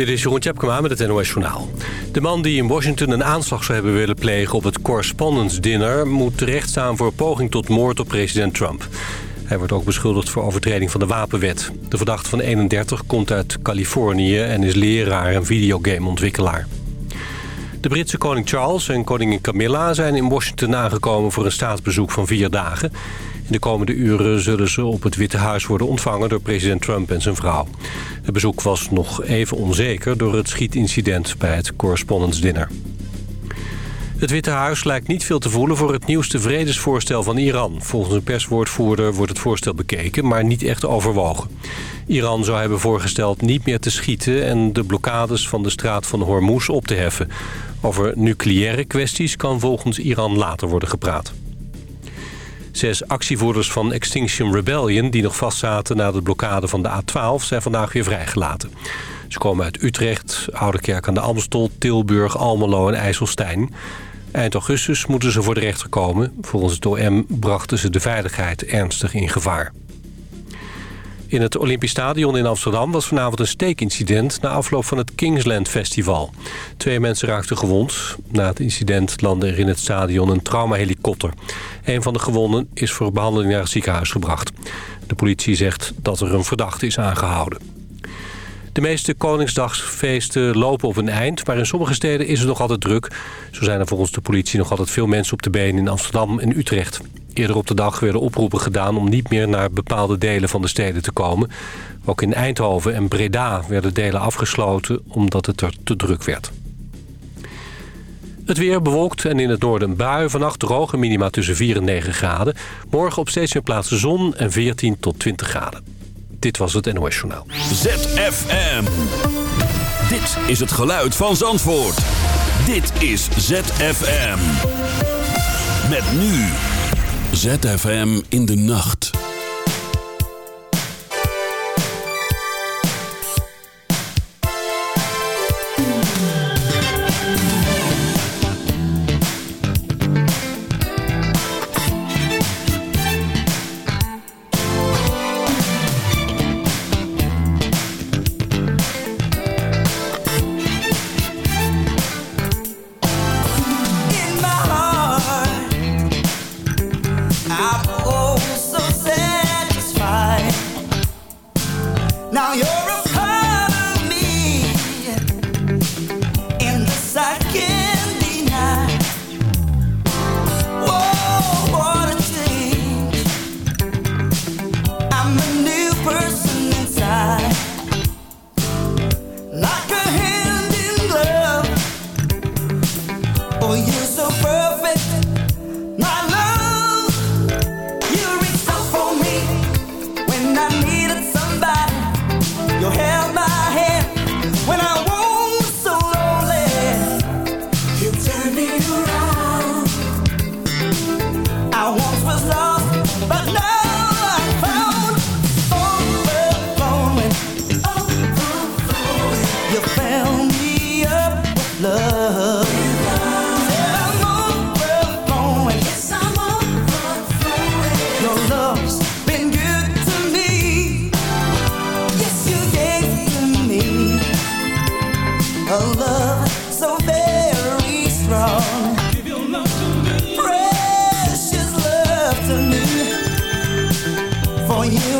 Dit is Jeroen Tjepkema met het NOS Journaal. De man die in Washington een aanslag zou hebben willen plegen op het Correspondence Dinner... moet terechtstaan voor poging tot moord op president Trump. Hij wordt ook beschuldigd voor overtreding van de wapenwet. De verdachte van 31 komt uit Californië en is leraar en videogameontwikkelaar. De Britse koning Charles en koningin Camilla zijn in Washington aangekomen voor een staatsbezoek van vier dagen. De komende uren zullen ze op het Witte Huis worden ontvangen door president Trump en zijn vrouw. Het bezoek was nog even onzeker door het schietincident bij het Correspondence Dinner. Het Witte Huis lijkt niet veel te voelen voor het nieuwste vredesvoorstel van Iran. Volgens een perswoordvoerder wordt het voorstel bekeken, maar niet echt overwogen. Iran zou hebben voorgesteld niet meer te schieten en de blokkades van de straat van Hormuz op te heffen. Over nucleaire kwesties kan volgens Iran later worden gepraat. Zes actievoerders van Extinction Rebellion die nog vastzaten na de blokkade van de A12 zijn vandaag weer vrijgelaten. Ze komen uit Utrecht, Oudekerk aan de Amstel, Tilburg, Almelo en IJsselstein. Eind augustus moeten ze voor de rechter komen. Volgens het OM brachten ze de veiligheid ernstig in gevaar. In het Olympisch Stadion in Amsterdam was vanavond een steekincident... na afloop van het Kingsland Festival. Twee mensen raakten gewond. Na het incident landde er in het stadion een traumahelikopter. Een van de gewonden is voor behandeling naar het ziekenhuis gebracht. De politie zegt dat er een verdachte is aangehouden. De meeste Koningsdagsfeesten lopen op een eind... maar in sommige steden is het nog altijd druk. Zo zijn er volgens de politie nog altijd veel mensen op de been in Amsterdam en Utrecht. Eerder op de dag werden oproepen gedaan om niet meer naar bepaalde delen van de steden te komen. Ook in Eindhoven en Breda werden delen afgesloten omdat het er te druk werd. Het weer bewolkt en in het noorden bui. Vannacht droge minima tussen 4 en 9 graden. Morgen op steeds meer plaatsen zon en 14 tot 20 graden. Dit was het NOS Journaal. ZFM. Dit is het geluid van Zandvoort. Dit is ZFM. Met nu. ZFM in de nacht. for you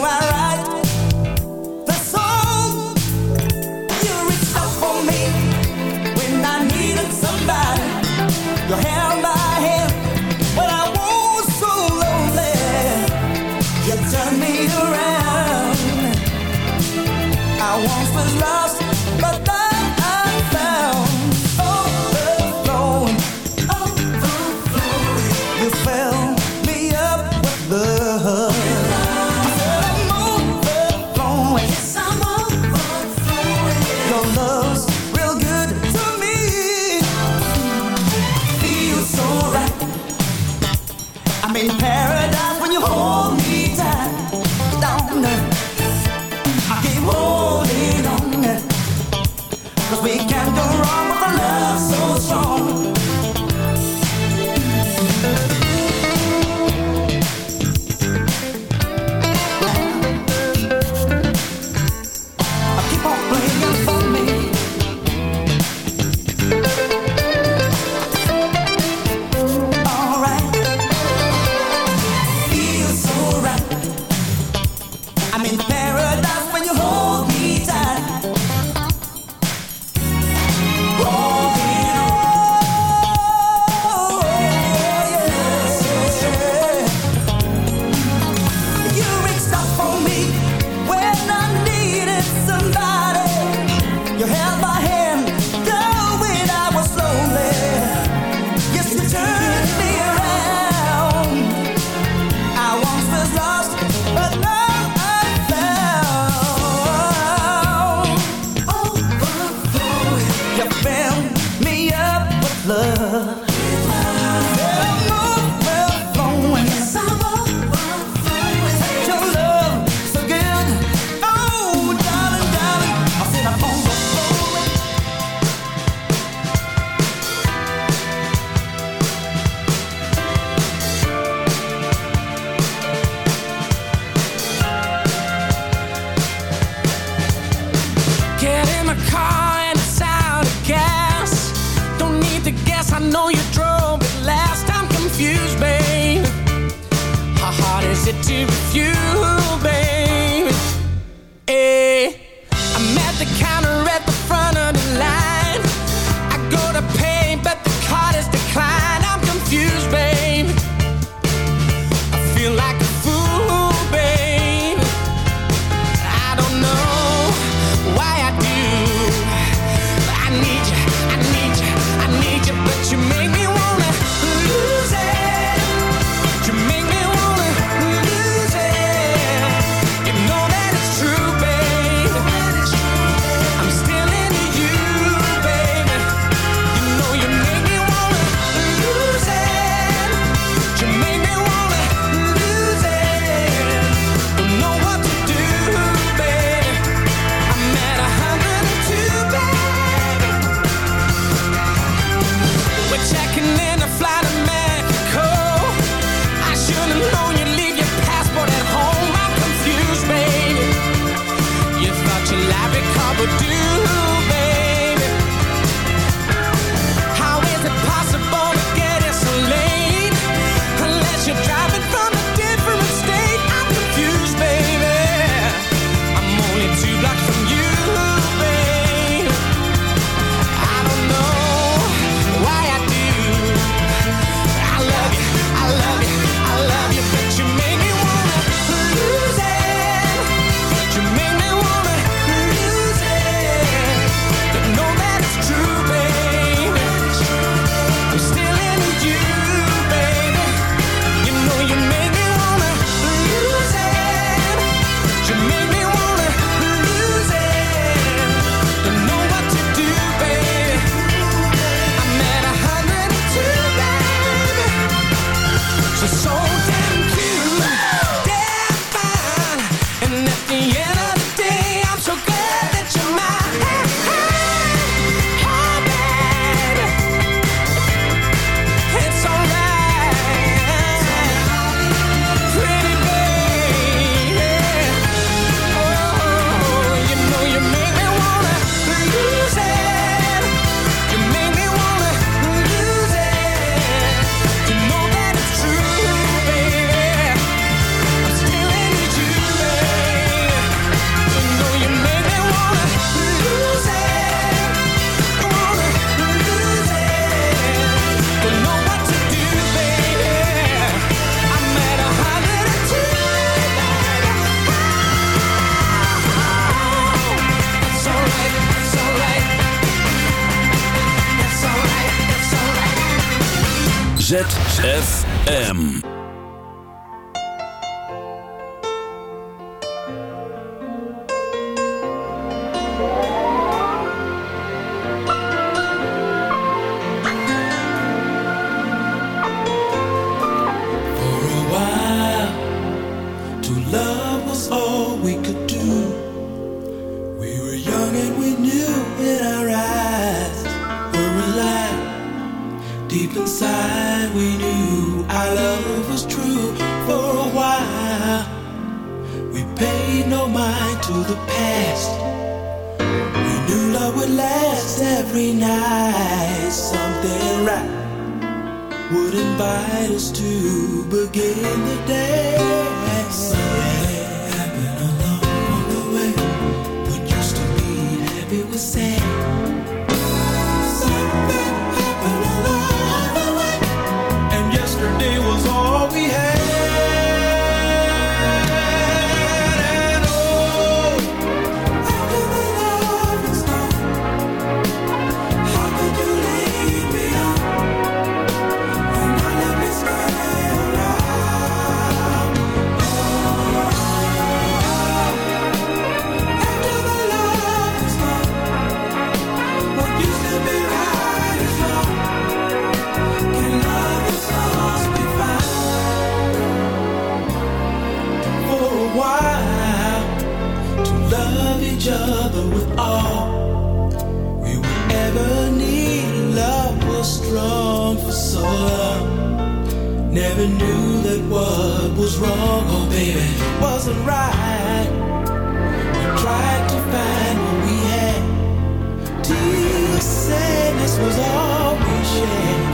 was all we shared.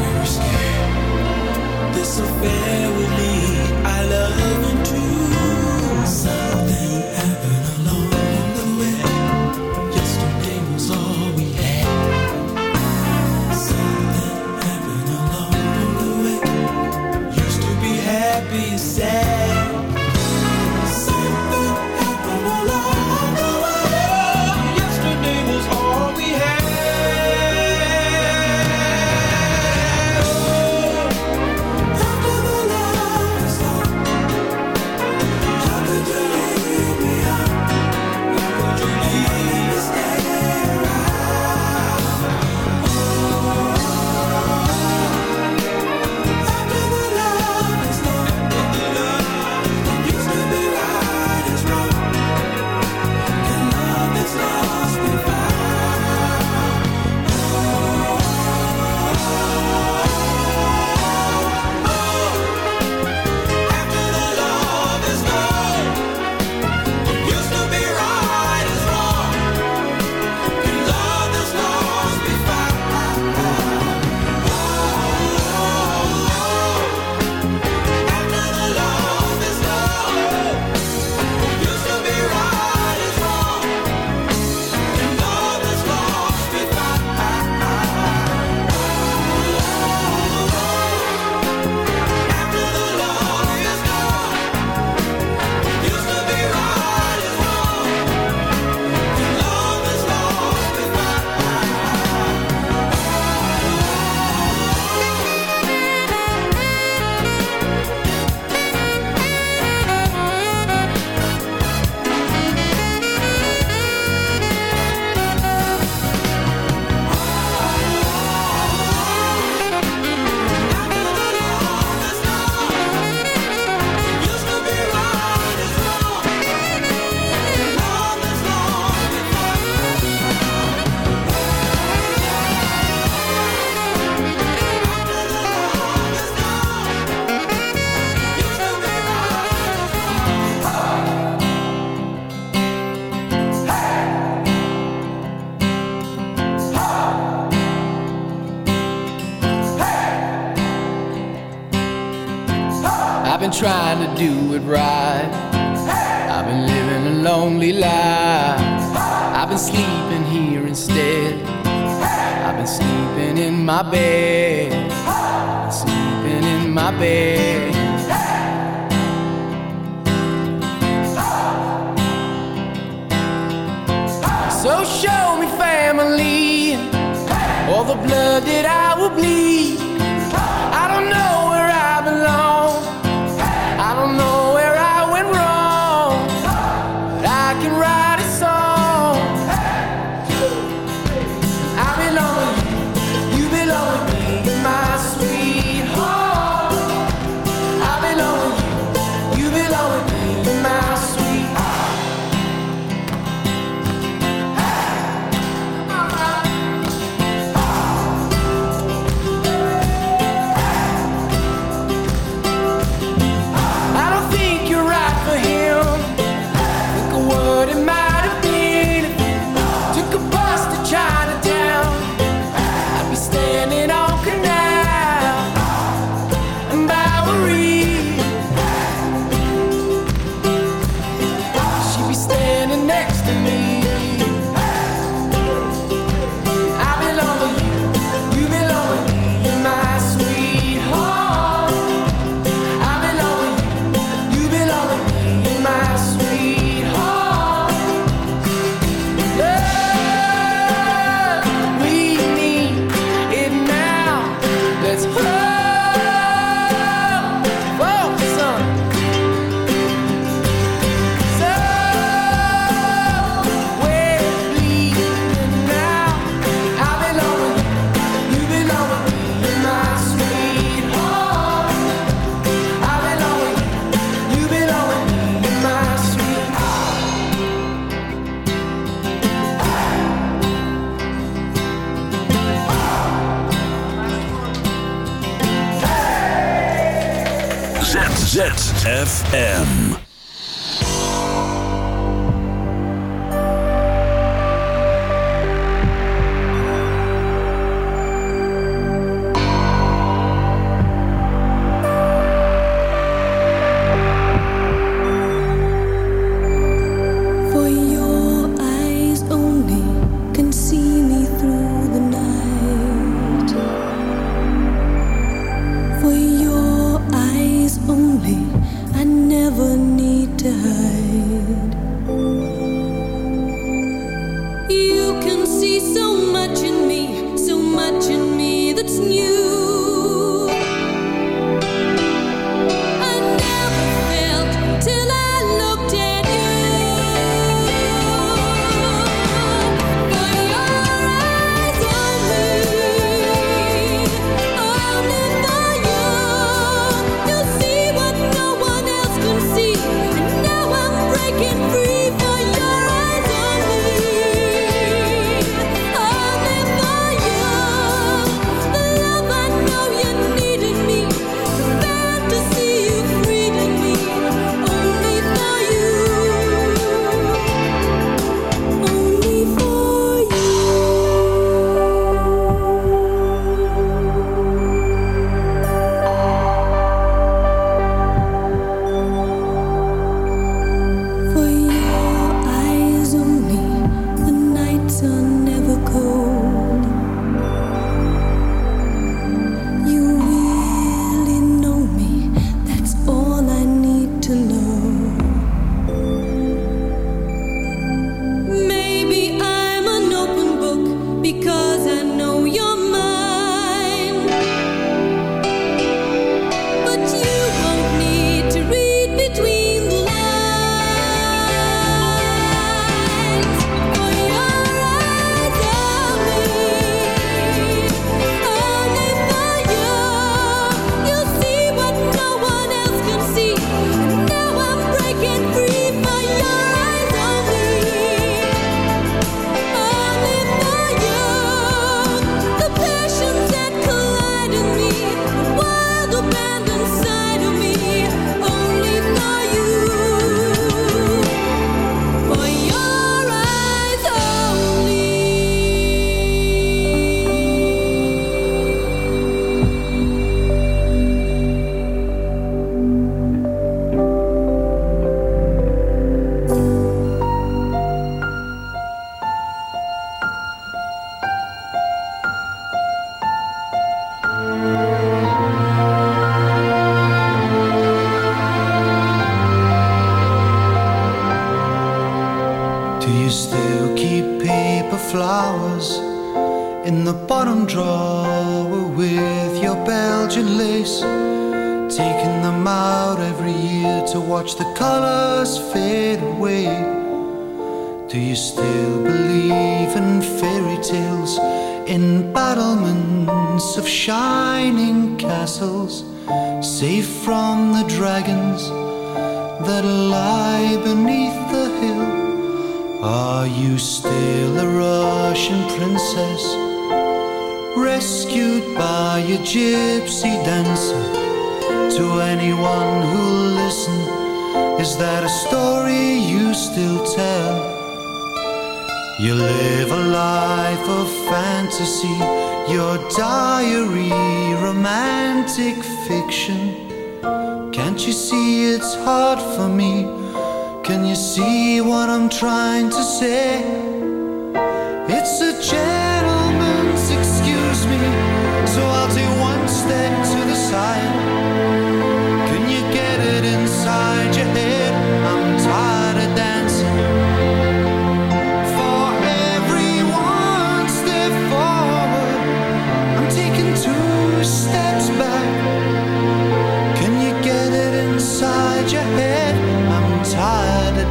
We were scared. This affair would lead our love into some.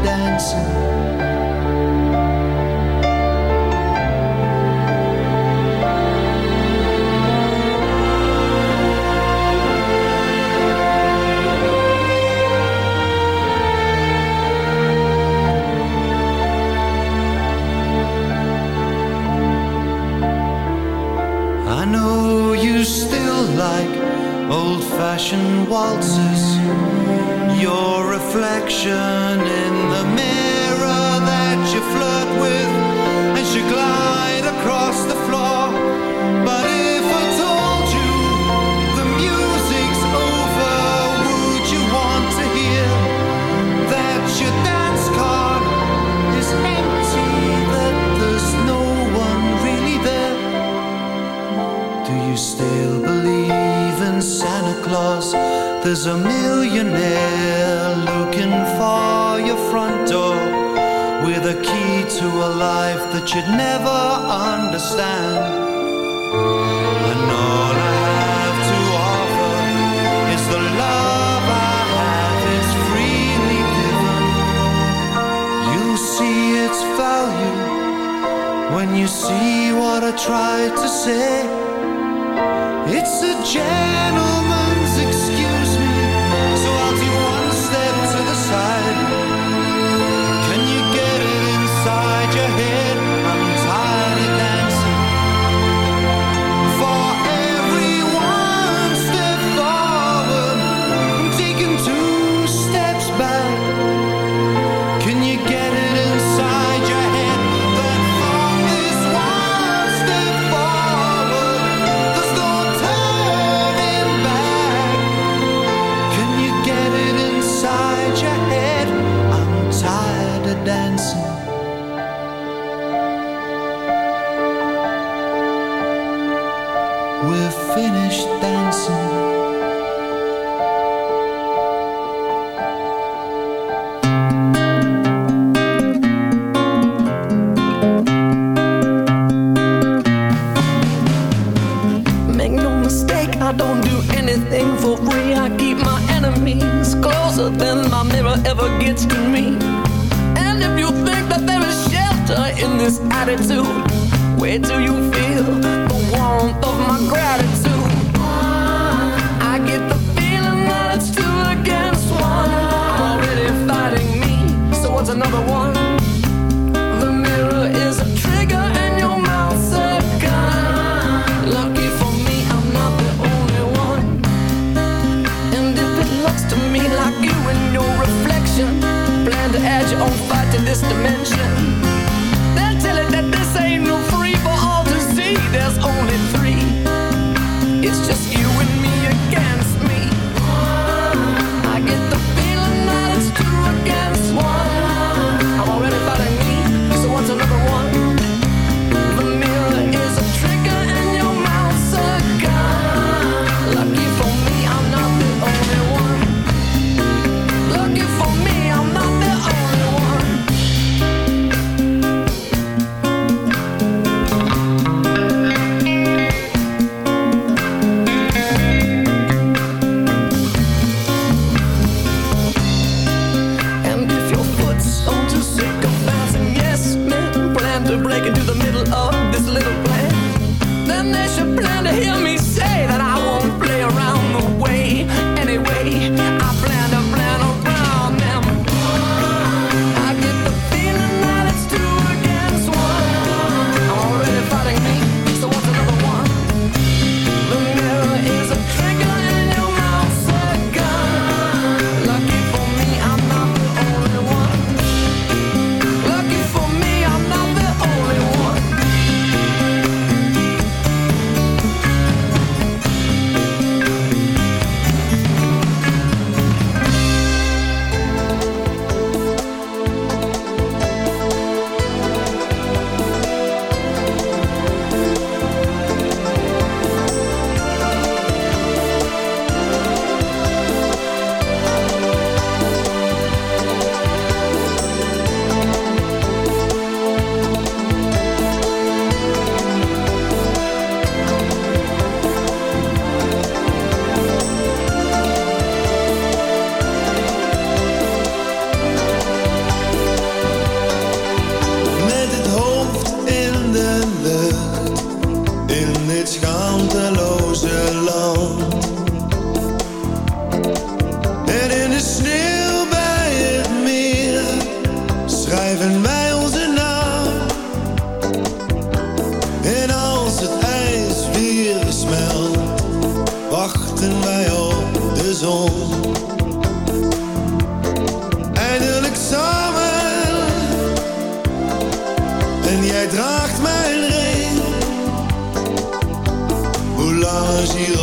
Dancing. sido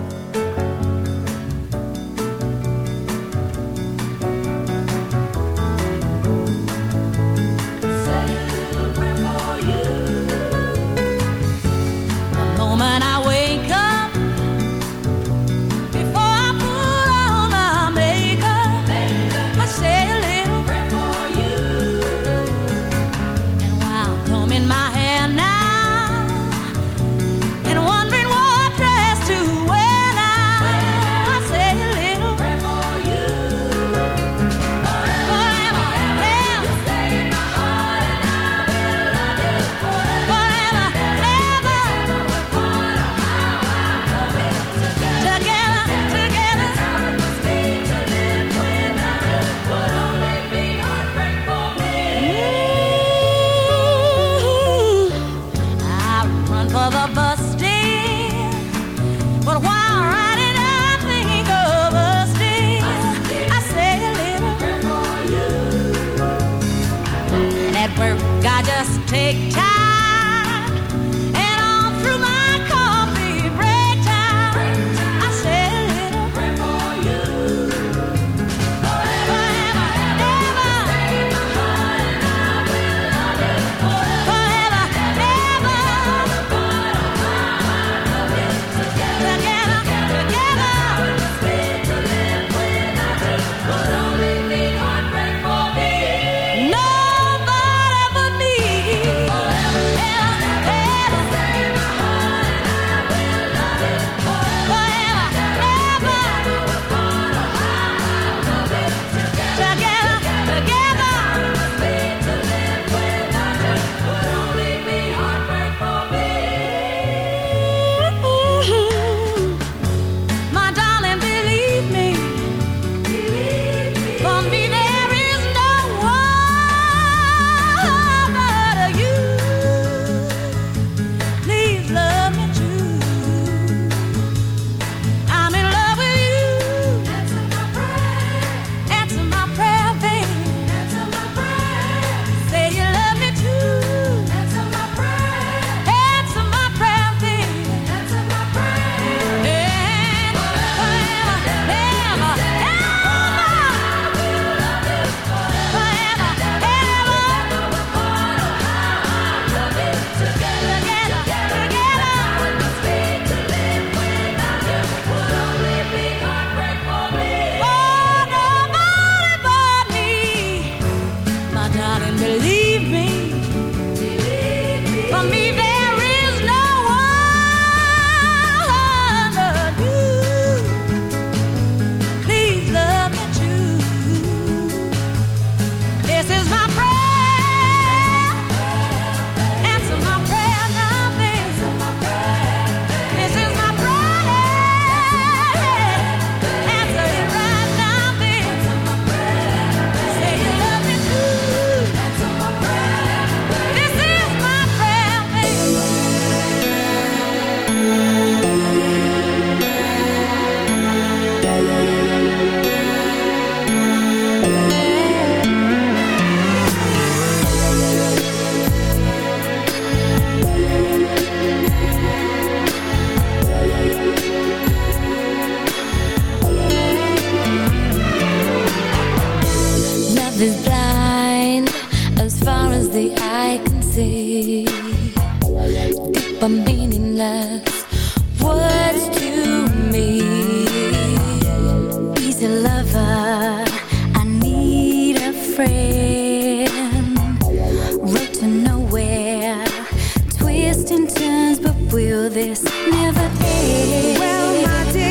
twist and turns, but will this never end? Well, my dear.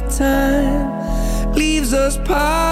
Time leaves us polished